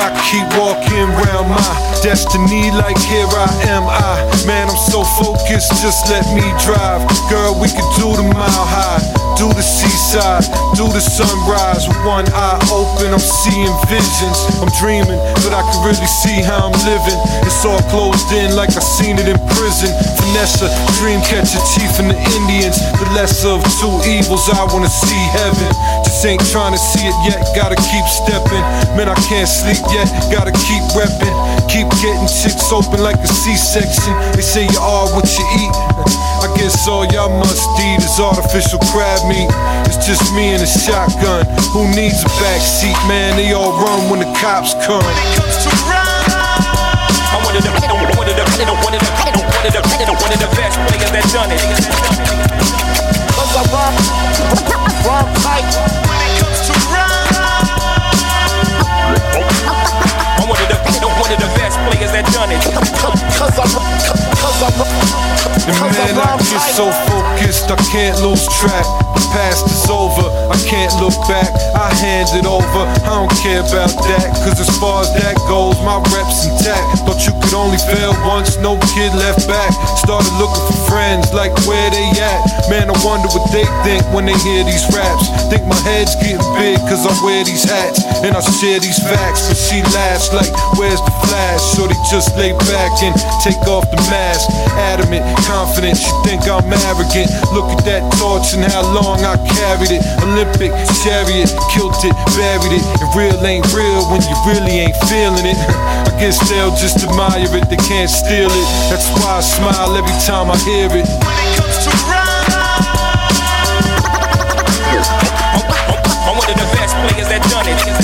I keep walking round my destiny like here I am. I, man, I'm so focused, just let me drive. Girl, we could do the mile high, do the seaside, do the sunrise. With one eye open, I'm seeing visions. I'm dreaming, but I can really see how I'm living. It's all closed in like I seen it in prison. Vanessa, dream catcher, chief in the Indians. The lesser of two evils, I wanna see heaven. Just ain't trying to see it yet, gotta keep stepping. Man, I can't sleep yet, gotta keep repping. Keep getting chicks open like a C-section. They say you are what you eat. I guess all y'all must eat is artificial crab meat. It's just me and a shotgun. Who needs a backseat, man? They all run when the cops come. When it I'm one of the, one of the, one of the, one of the, one of the, one of the best players that done it. Cause I rhyme, rhyme tight. I'm one of the, one of the best players that done it. Cause I, cause I, And man, I get so focused, I can't lose track. The past is over, I can't look back. I hand it over, I don't care about that. Cause as far as that goes, my rep's intact. Thought you could only fail once, no kid left back. Started looking for friends, like where they at. Man, I wonder what they think when they hear these raps. Think my head's getting big cause I wear these hats. And I share these facts, but she laughs like, where's the flash? So they just lay back and take off the mask. Adamant, confident, she think I'm arrogant. Look at that torch and how long I carried it. Olympic chariot, killed it, buried it. And real ain't real when you really ain't feeling it. I guess they'll just admire it, they can't steal it. That's why I smile every time I hear it. I'm one of the best players that done it.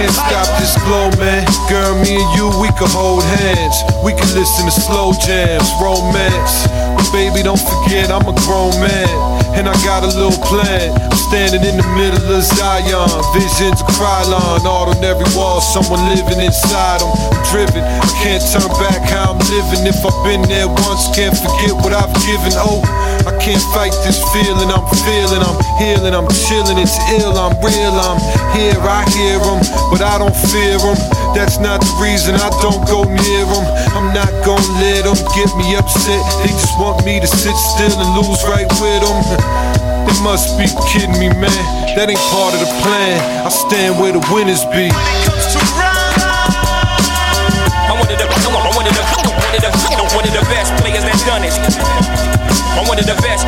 Can't stop this glow, man. Girl, me and you, we can hold hands. We can listen to slow jams, romance. Baby, don't forget, I'm a grown man. And I got a little plan. I'm standing in the middle of Zion. Visions of Krylon. Art on every wall, someone living inside them. I'm driven, I can't turn back how I'm living. If I've been there once, can't forget what I've given. Oh, I can't fight this feeling I'm feeling. I'm healing, I'm chilling, it's ill, I'm real. I'm here, I hear them, but I don't fear them. That's not the reason I don't go near them. I'm not gonna let them get me upset. They just want me to sit still and lose right with them. They must be kidding me, man. That ain't part of the plan. I stand where the winners be. I'm one of the, best players that done it. I'm one of the best.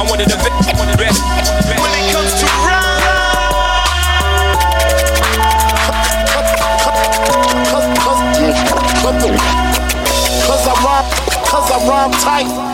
I'm one of the best. tight.